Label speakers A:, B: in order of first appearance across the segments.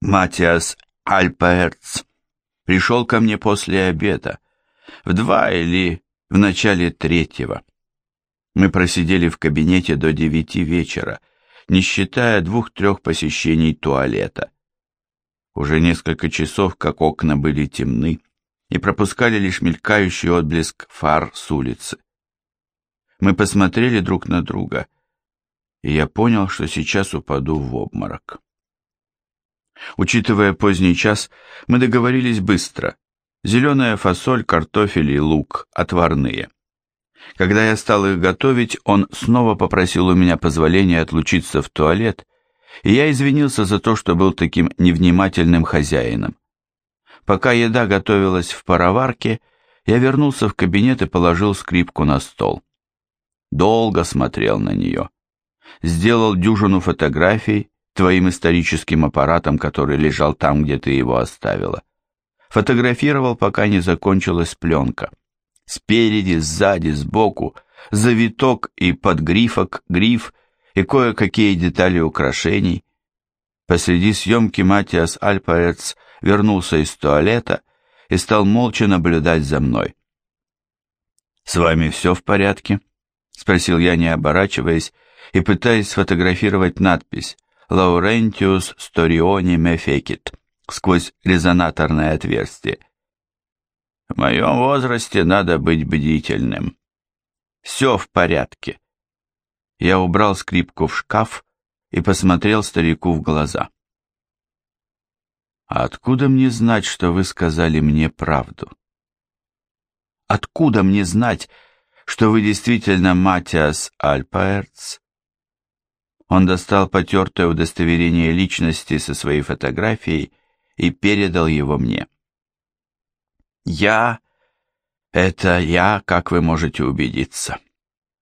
A: Матиас Альперц пришел ко мне после обеда, в два или в начале третьего. Мы просидели в кабинете до девяти вечера, не считая двух-трех посещений туалета. Уже несколько часов, как окна были темны, и пропускали лишь мелькающий отблеск фар с улицы. Мы посмотрели друг на друга, и я понял, что сейчас упаду в обморок. Учитывая поздний час, мы договорились быстро. Зеленая фасоль, картофель и лук, отварные. Когда я стал их готовить, он снова попросил у меня позволения отлучиться в туалет, и я извинился за то, что был таким невнимательным хозяином. Пока еда готовилась в пароварке, я вернулся в кабинет и положил скрипку на стол. Долго смотрел на нее. Сделал дюжину фотографий твоим историческим аппаратом, который лежал там, где ты его оставила. Фотографировал, пока не закончилась пленка. Спереди, сзади, сбоку, завиток и подгрифок, гриф и кое-какие детали украшений. Посреди съемки Матиас Альпаец вернулся из туалета и стал молча наблюдать за мной. «С вами все в порядке?» — спросил я, не оборачиваясь, и пытаясь сфотографировать надпись «Laurentius Storioni Mefekit» сквозь резонаторное отверстие. В моем возрасте надо быть бдительным. Все в порядке. Я убрал скрипку в шкаф и посмотрел старику в глаза. А откуда мне знать, что вы сказали мне правду? Откуда мне знать, что вы действительно Матиас Альпаэрц? Он достал потертое удостоверение личности со своей фотографией и передал его мне. «Я — это я, как вы можете убедиться».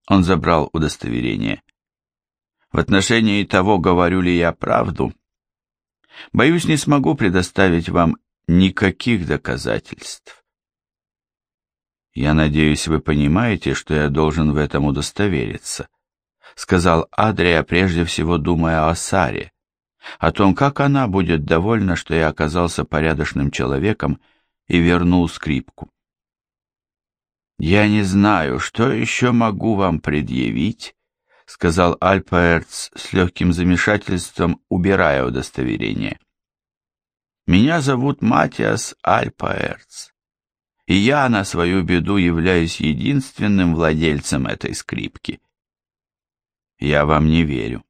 A: Он забрал удостоверение. «В отношении того, говорю ли я правду, Боюсь, не смогу предоставить вам никаких доказательств. Я надеюсь, вы понимаете, что я должен в этом удостовериться, сказал Адрия, прежде всего думая о Саре, о том, как она будет довольна, что я оказался порядочным человеком и вернул скрипку. «Я не знаю, что еще могу вам предъявить, сказал Альпаэрц с легким замешательством, убирая удостоверение. «Меня зовут Матиас Альпаэрц, и я на свою беду являюсь единственным владельцем этой скрипки. Я вам не верю.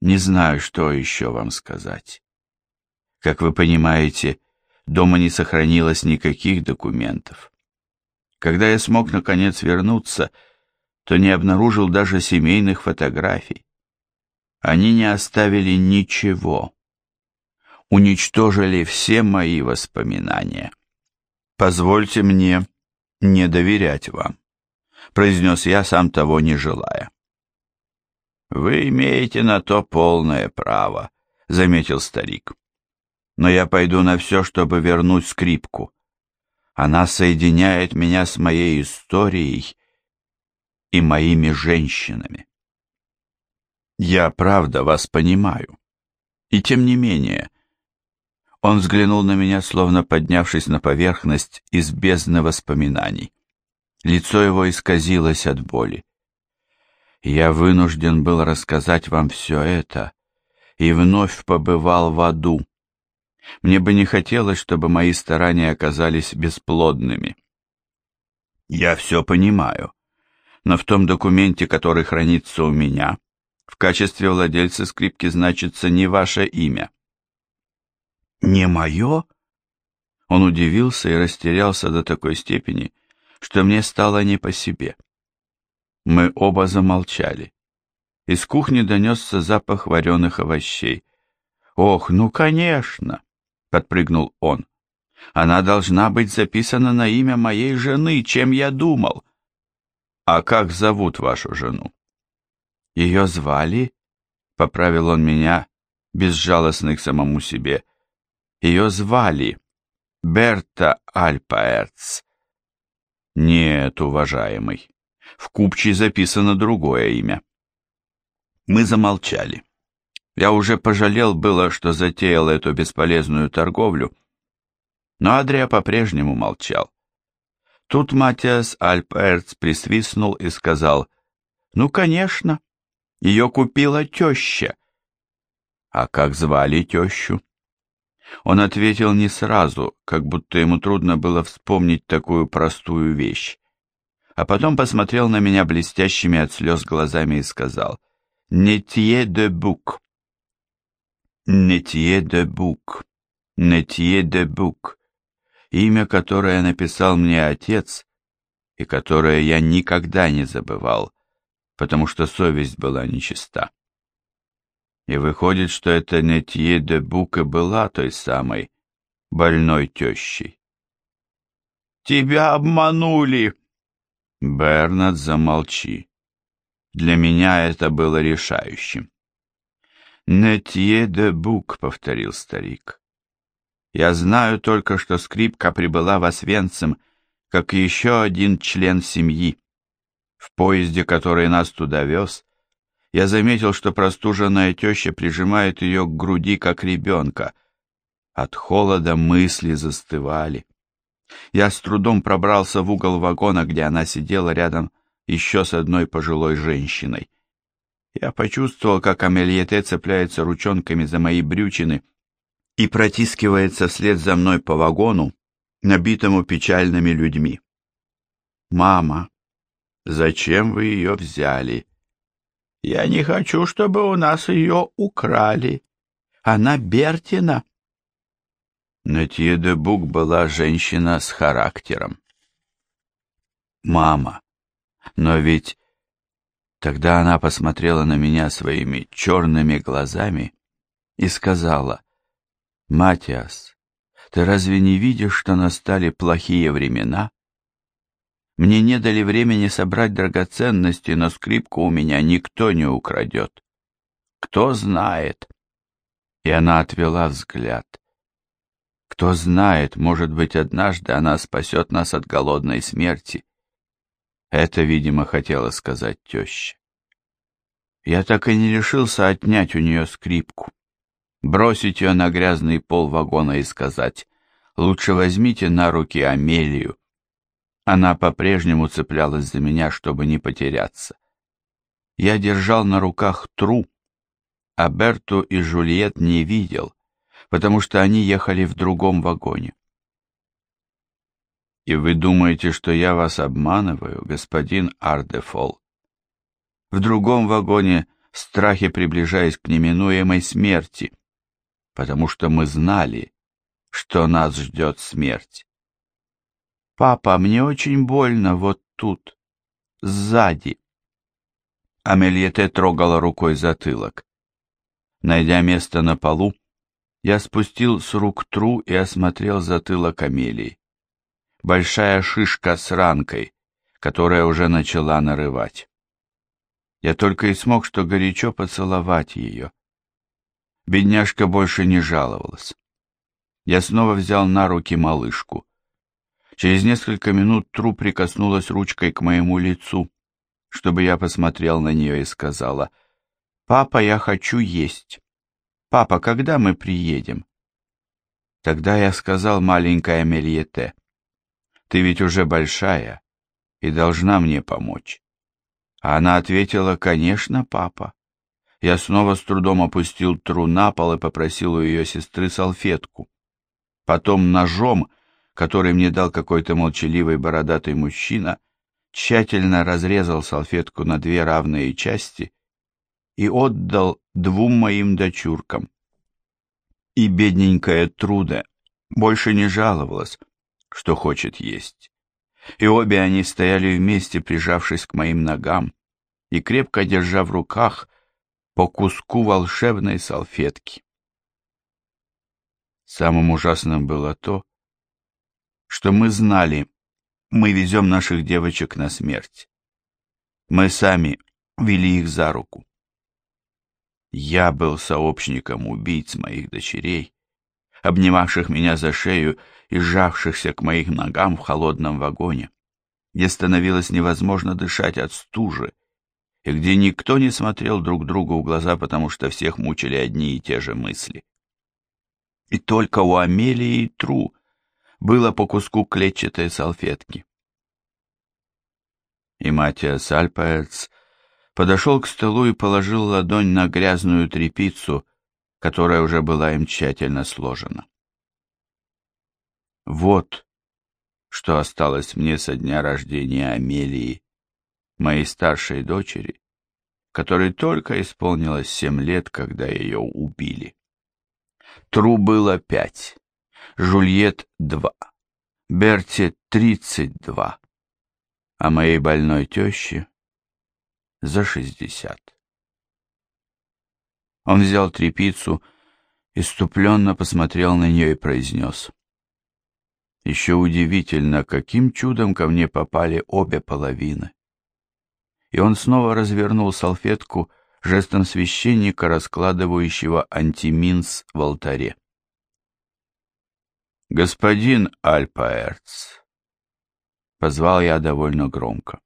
A: Не знаю, что еще вам сказать. Как вы понимаете, дома не сохранилось никаких документов. Когда я смог наконец вернуться, то не обнаружил даже семейных фотографий. Они не оставили ничего. Уничтожили все мои воспоминания. Позвольте мне не доверять вам, произнес я, сам того не желая. Вы имеете на то полное право, заметил старик. Но я пойду на все, чтобы вернуть скрипку. Она соединяет меня с моей историей и моими женщинами. Я правда вас понимаю. И тем не менее, он взглянул на меня, словно поднявшись на поверхность из бездны воспоминаний. Лицо его исказилось от боли. Я вынужден был рассказать вам все это и вновь побывал в аду. Мне бы не хотелось, чтобы мои старания оказались бесплодными. Я все понимаю но в том документе, который хранится у меня, в качестве владельца скрипки значится не ваше имя. Не мое? Он удивился и растерялся до такой степени, что мне стало не по себе. Мы оба замолчали. Из кухни донесся запах вареных овощей. «Ох, ну, конечно!» — подпрыгнул он. «Она должна быть записана на имя моей жены, чем я думал. «А как зовут вашу жену?» «Ее звали?» — поправил он меня, безжалостный к самому себе. «Ее звали Берта Альпаэрц». «Нет, уважаемый, в купче записано другое имя». Мы замолчали. Я уже пожалел было, что затеял эту бесполезную торговлю, но Адрия по-прежнему молчал. Тут Матиас Альперц присвистнул и сказал, «Ну, конечно, ее купила теща». «А как звали тещу?» Он ответил не сразу, как будто ему трудно было вспомнить такую простую вещь. А потом посмотрел на меня блестящими от слез глазами и сказал, «Нетье де бук». «Нетье де бук», «Нетье де бук», имя, которое написал мне отец, и которое я никогда не забывал, потому что совесть была нечиста. И выходит, что это Нетье де Бука была той самой больной тещей. «Тебя обманули!» Бернард, замолчи. Для меня это было решающим. «Нетье де Бук», — повторил старик. «Я знаю только, что скрипка прибыла в Освенцим, как еще один член семьи. В поезде, который нас туда вез, я заметил, что простуженная теща прижимает ее к груди, как ребенка. От холода мысли застывали. Я с трудом пробрался в угол вагона, где она сидела рядом еще с одной пожилой женщиной. Я почувствовал, как Амельете цепляется ручонками за мои брючины и протискивается вслед за мной по вагону, набитому печальными людьми. «Мама, зачем вы ее взяли?» Я не хочу, чтобы у нас ее украли. Она Бертина. Натье де Бук была женщина с характером. Мама, но ведь... Тогда она посмотрела на меня своими черными глазами и сказала, «Матиас, ты разве не видишь, что настали плохие времена? Мне не дали времени собрать драгоценности, но скрипку у меня никто не украдет. Кто знает? И она отвела взгляд. Кто знает, может быть, однажды она спасет нас от голодной смерти. Это, видимо, хотела сказать теща. Я так и не решился отнять у нее скрипку, бросить ее на грязный пол вагона и сказать, лучше возьмите на руки Амелию, она по-прежнему цеплялась за меня, чтобы не потеряться. Я держал на руках Тру, а Берту и Жульет не видел, потому что они ехали в другом вагоне. И вы думаете, что я вас обманываю, господин Ардефол? В другом вагоне в страхе приближаясь к неминуемой смерти, потому что мы знали, что нас ждет смерть. «Папа, мне очень больно вот тут, сзади». Амельете трогала рукой затылок. Найдя место на полу, я спустил с рук тру и осмотрел затылок Амелии. Большая шишка с ранкой, которая уже начала нарывать. Я только и смог что горячо поцеловать ее. Бедняжка больше не жаловалась. Я снова взял на руки малышку. Через несколько минут Тру прикоснулась ручкой к моему лицу, чтобы я посмотрел на нее и сказала, «Папа, я хочу есть. Папа, когда мы приедем?» Тогда я сказал маленькая Мельете, «Ты ведь уже большая и должна мне помочь». А она ответила, «Конечно, папа». Я снова с трудом опустил Тру на пол и попросил у ее сестры салфетку. Потом ножом который мне дал какой-то молчаливый бородатый мужчина, тщательно разрезал салфетку на две равные части и отдал двум моим дочуркам. И бедненькая Труда больше не жаловалась, что хочет есть. И обе они стояли вместе, прижавшись к моим ногам и крепко держа в руках по куску волшебной салфетки. Самым ужасным было то, что мы знали, мы везем наших девочек на смерть. Мы сами вели их за руку. Я был сообщником убийц моих дочерей, обнимавших меня за шею и сжавшихся к моим ногам в холодном вагоне, где становилось невозможно дышать от стужи, и где никто не смотрел друг другу в глаза, потому что всех мучили одни и те же мысли. И только у Амелии и Тру было по куску клетчатой салфетки. И Матиас Альпаэрц подошел к столу и положил ладонь на грязную тряпицу, которая уже была им тщательно сложена. Вот что осталось мне со дня рождения Амелии, моей старшей дочери, которой только исполнилось семь лет, когда ее убили. Тру было пять, Жульет — два, Берти — тридцать два, а моей больной теще — за шестьдесят. Он взял трепицу, иступленно посмотрел на нее и произнес. Еще удивительно, каким чудом ко мне попали обе половины. И он снова развернул салфетку жестом священника, раскладывающего антиминс в алтаре. «Господин Альпаэрц!» Позвал я довольно громко.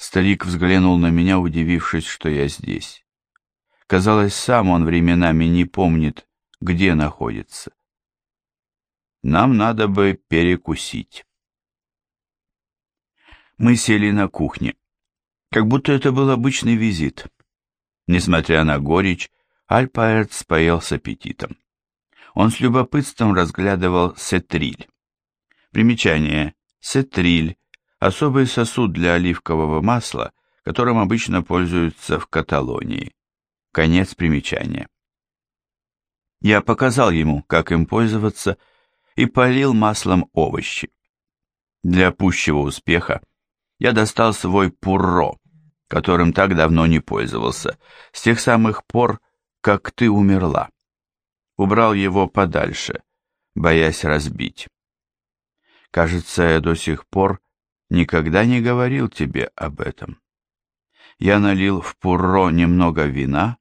A: Старик взглянул на меня, удивившись, что я здесь. Казалось, сам он временами не помнит, где находится. Нам надо бы перекусить. Мы сели на кухне, как будто это был обычный визит. Несмотря на горечь, Альпаэрт поел с аппетитом. Он с любопытством разглядывал сетриль. Примечание. Сетриль – особый сосуд для оливкового масла, которым обычно пользуются в Каталонии. Конец примечания. Я показал ему, как им пользоваться, и полил маслом овощи. Для пущего успеха я достал свой пурро, которым так давно не пользовался, с тех самых пор, как ты умерла. Убрал его подальше, боясь разбить. Кажется, я до сих пор никогда не говорил тебе об этом. Я налил в пурро немного вина,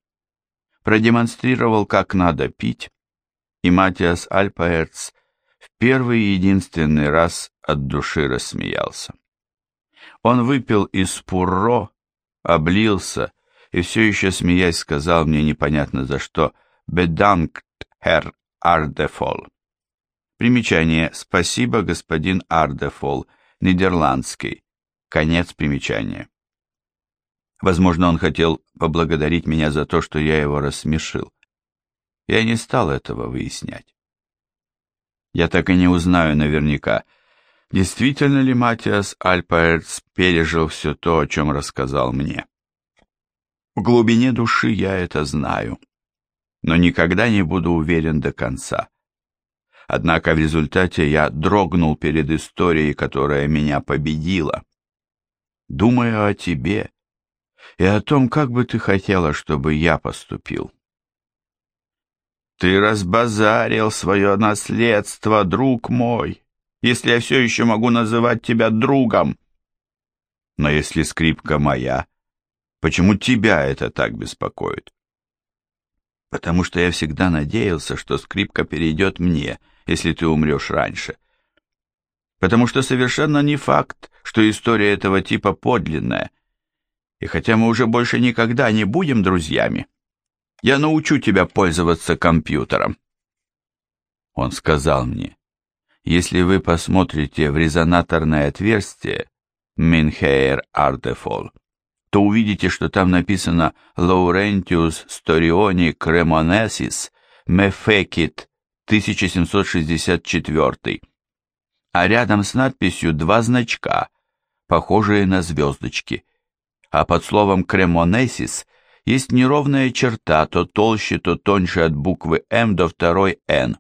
A: продемонстрировал, как надо пить, и Матиас Альпаэрц в первый и единственный раз от души рассмеялся. Он выпил из пурро, облился и все еще смеясь сказал мне непонятно за что «Bedankt, heer Ардефол». Примечание «Спасибо, господин Ардефол», нидерландский. Конец примечания. Возможно, он хотел поблагодарить меня за то, что я его рассмешил. Я не стал этого выяснять. Я так и не узнаю наверняка, действительно ли Матиас Альпаэрц пережил все то, о чем рассказал мне. В глубине души я это знаю, но никогда не буду уверен до конца. Однако в результате я дрогнул перед историей, которая меня победила. Думаю о тебе и о том, как бы ты хотела, чтобы я поступил. Ты разбазарил свое наследство, друг мой, если я все еще могу называть тебя другом. Но если скрипка моя, почему тебя это так беспокоит? Потому что я всегда надеялся, что скрипка перейдет мне, если ты умрешь раньше. Потому что совершенно не факт, что история этого типа подлинная, и хотя мы уже больше никогда не будем друзьями, я научу тебя пользоваться компьютером. Он сказал мне, если вы посмотрите в резонаторное отверстие Минхейр Артефол, то увидите, что там написано Laurentius Storioni Cremonensis Mefecit 1764, а рядом с надписью два значка, похожие на звездочки – а под словом «кремонесис» есть неровная черта, то толще, то тоньше от буквы «М» до второй «Н».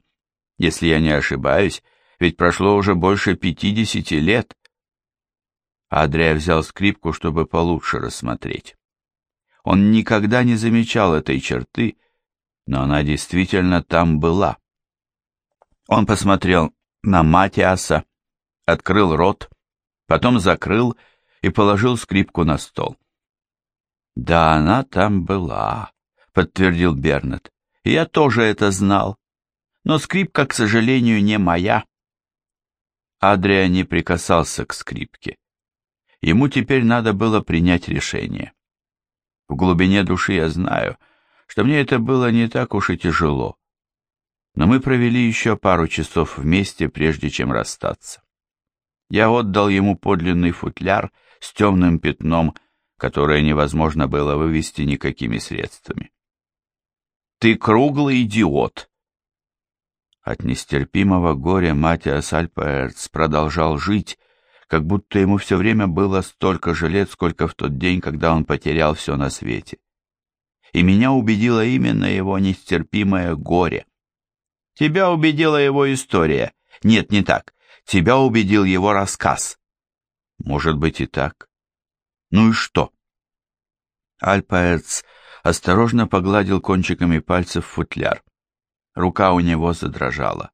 A: Если я не ошибаюсь, ведь прошло уже больше пятидесяти лет. Адрия взял скрипку, чтобы получше рассмотреть. Он никогда не замечал этой черты, но она действительно там была. Он посмотрел на Матиаса, открыл рот, потом закрыл и положил скрипку на стол. «Да, она там была», — подтвердил Бернет. «Я тоже это знал. Но скрипка, к сожалению, не моя». Адрия не прикасался к скрипке. Ему теперь надо было принять решение. В глубине души я знаю, что мне это было не так уж и тяжело. Но мы провели еще пару часов вместе, прежде чем расстаться. Я отдал ему подлинный футляр с темным пятном, которое невозможно было вывести никакими средствами. «Ты круглый идиот!» От нестерпимого горя Матиас Альпаэрц продолжал жить, как будто ему все время было столько же лет, сколько в тот день, когда он потерял все на свете. И меня убедило именно его нестерпимое горе. Тебя убедила его история. Нет, не так. Тебя убедил его рассказ. Может быть и так. Ну и что? Альпаэрц осторожно погладил кончиками пальцев футляр. Рука у него задрожала.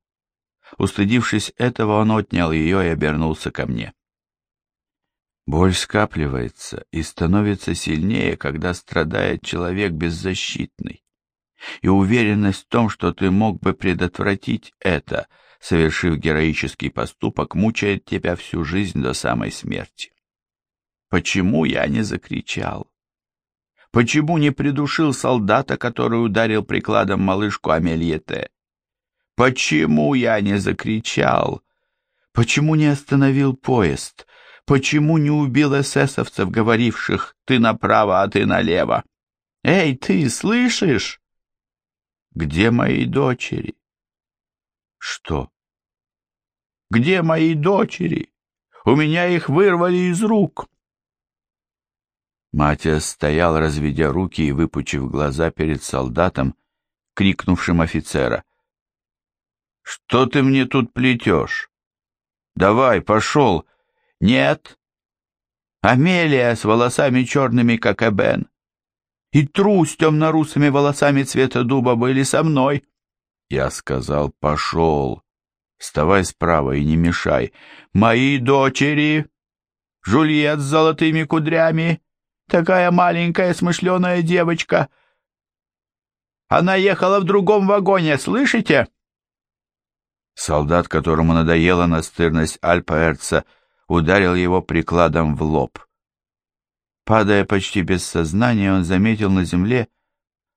A: Устыдившись этого, он отнял ее и обернулся ко мне. Боль скапливается и становится сильнее, когда страдает человек беззащитный. И уверенность в том, что ты мог бы предотвратить это, совершив героический поступок, мучает тебя всю жизнь до самой смерти. Почему я не закричал? Почему не придушил солдата, который ударил прикладом малышку Амельете? Почему я не закричал? Почему не остановил поезд? Почему не убил эсэсовцев, говоривших «ты направо, а ты налево»? Эй, ты, слышишь? Где мои дочери? Что? Где мои дочери? У меня их вырвали из рук. Матиас стоял, разведя руки и выпучив глаза перед солдатом, крикнувшим офицера. «Что ты мне тут плетешь? Давай, пошел, нет. Амелия с волосами черными, как Эбен. И Тру с темно-русыми волосами цвета дуба были со мной. Я сказал, пошел. Вставай справа и не мешай. Мои дочери. Жульет с золотыми кудрями. Такая маленькая смышленая девочка. Она ехала в другом вагоне, слышите? Солдат, которому надоела настырность Альпаэрца, ударил его прикладом в лоб. Падая почти без сознания, он заметил на земле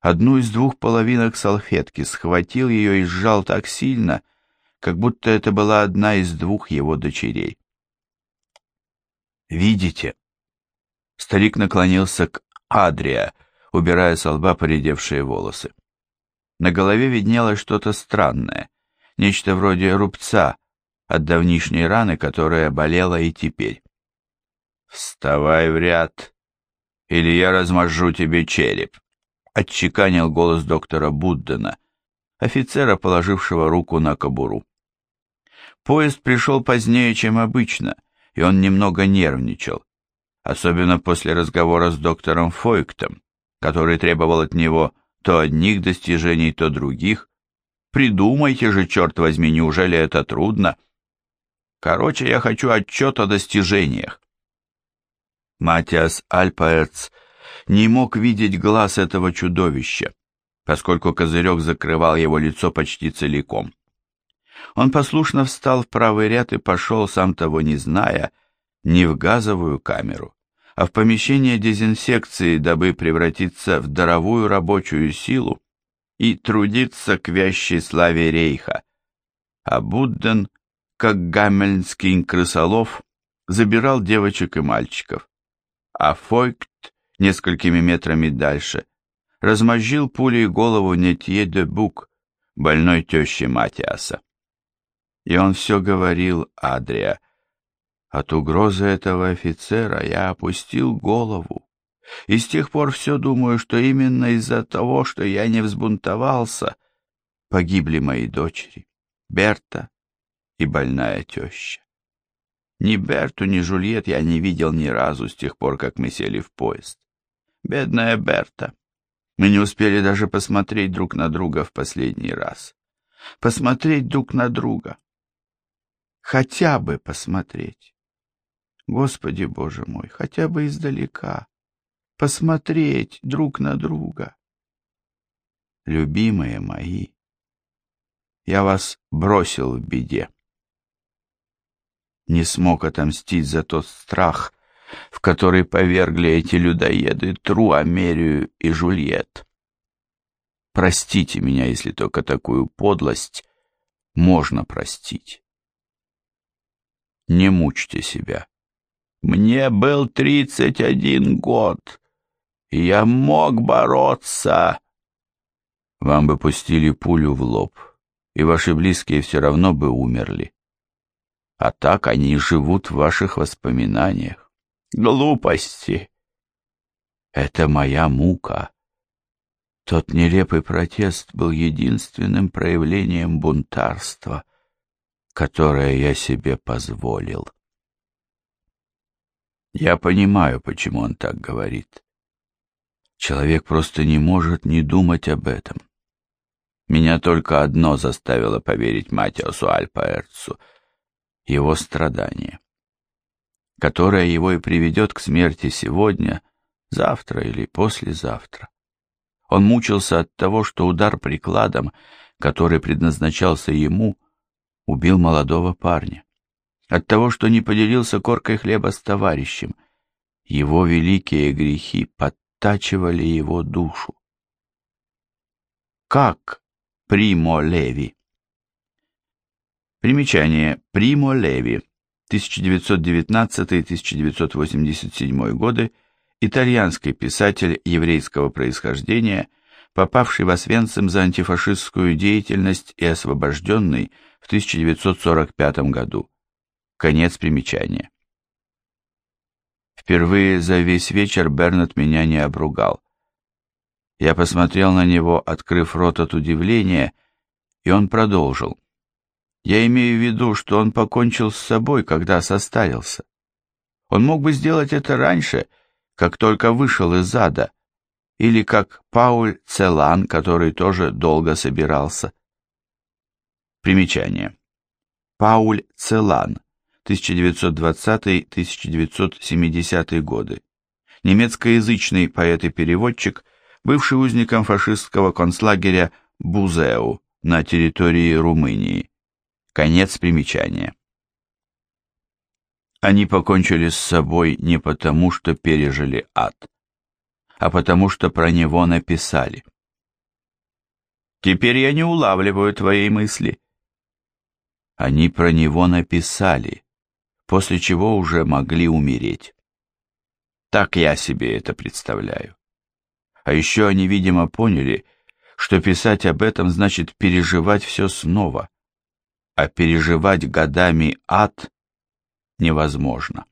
A: одну из двух половинок салфетки, схватил ее и сжал так сильно, как будто это была одна из двух его дочерей. «Видите?» Старик наклонился к Адрия, убирая с лба поредевшие волосы. На голове виднелось что-то странное, нечто вроде рубца, от давнишней раны, которая болела и теперь. «Вставай в ряд, или я размажу тебе череп», — отчеканил голос доктора Буддена, офицера, положившего руку на кобуру. Поезд пришел позднее, чем обычно, и он немного нервничал, особенно после разговора с доктором Фойктом, который требовал от него то одних достижений, то других. «Придумайте же, черт возьми, неужели это трудно?» Короче, я хочу отчет о достижениях. Матиас Альпаэрц не мог видеть глаз этого чудовища, поскольку козырек закрывал его лицо почти целиком. Он послушно встал в правый ряд и пошел, сам того не зная, не в газовую камеру, а в помещение дезинсекции, дабы превратиться в даровую рабочую силу и трудиться к вящей славе рейха. А Будден как гамельнский крысолов забирал девочек и мальчиков, а Фойкт несколькими метрами дальше размозжил пулей голову Нетье де Бук, больной тещи Матиаса. И он все говорил Адрия. От угрозы этого офицера я опустил голову. И с тех пор все думаю, что именно из-за того, что я не взбунтовался, погибли мои дочери. Берта, и больная теща. Ни Берту, ни Жульет я не видел ни разу с тех пор, как мы сели в поезд. Бедная Берта. Мы не успели даже посмотреть друг на друга в последний раз. Посмотреть друг на друга. Хотя бы посмотреть. Господи, Боже мой, хотя бы издалека. Посмотреть друг на друга. Любимые мои, я вас бросил в беде не смог отомстить за тот страх, в который повергли эти людоеды Тру, Америю и Жульет. Простите меня, если только такую подлость можно простить. Не мучьте себя. Мне был тридцать один год, я мог бороться. Вам бы пустили пулю в лоб, и ваши близкие все равно бы умерли. А так они живут в ваших воспоминаниях. Глупости. Это моя мука. Тот нелепый протест был единственным проявлением бунтарства, которое я себе позволил. Я понимаю, почему он так говорит. Человек просто не может не думать об этом. Меня только одно заставило поверить Матиосу Альпаэрцу — его страдание, которое его и приведет к смерти сегодня, завтра или послезавтра. Он мучился от того, что удар прикладом, который предназначался ему, убил молодого парня от того, что не поделился коркой хлеба с товарищем. Его великие грехи подтачивали его душу. Как Примо Леви? Примечание. Примо Леви. 1919-1987 годы. Итальянский писатель еврейского происхождения, попавший в Освенцим за антифашистскую деятельность и освобожденный в 1945 году. Конец примечания. Впервые за весь вечер Бернет меня не обругал. Я посмотрел на него, открыв рот от удивления, и он продолжил. Я имею в виду, что он покончил с собой, когда состарился. Он мог бы сделать это раньше, как только вышел из ада, или как Пауль Целан, который тоже долго собирался. Примечание. Пауль Целан 1920-1970 годы. Немецкоязычный поэт и переводчик, бывший узником фашистского концлагеря Бузеу на территории Румынии. Конец примечания. Они покончили с собой не потому, что пережили ад, а потому, что про него написали. Теперь я не улавливаю твоей мысли. Они про него написали после чего уже могли умереть. Так я себе это представляю. А еще они, видимо, поняли, что писать об этом значит переживать все снова, а переживать годами ад невозможно.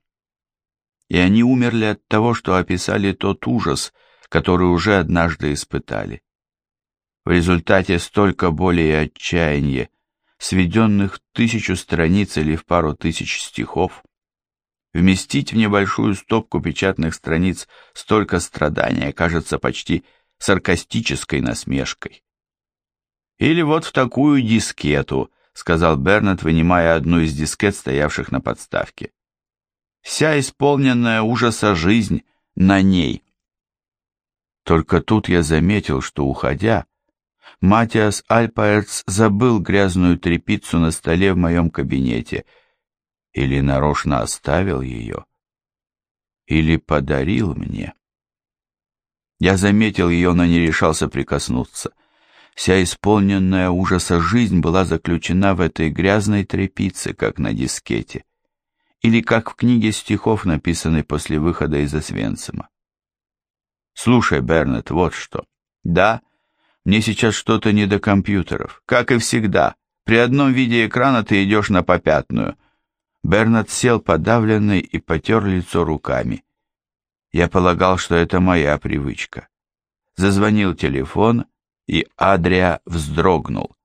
A: И они умерли от того, что описали тот ужас, который уже однажды испытали. В результате столько боли и отчаяния, сведенных в тысячу страниц или в пару тысяч стихов, вместить в небольшую стопку печатных страниц столько страдания кажется почти саркастической насмешкой. «Или вот в такую дискету», — сказал Бернет, вынимая одну из дискет, стоявших на подставке. «Вся исполненная ужаса жизнь на ней». Только тут я заметил, что, уходя, Матиас Альпаерц забыл грязную тряпицу на столе в моем кабинете. Или нарочно оставил ее. Или подарил мне. Я заметил ее, но не решался прикоснуться. Вся исполненная ужаса жизнь была заключена в этой грязной тряпице, как на дискете. Или как в книге стихов, написанной после выхода из Освенцима. Слушай, Бернет, вот что. Да, мне сейчас что-то не до компьютеров. Как и всегда. При одном виде экрана ты идешь на попятную. Бернард сел подавленный и потер лицо руками. Я полагал, что это моя привычка. Зазвонил телефон, и Адрия вздрогнул.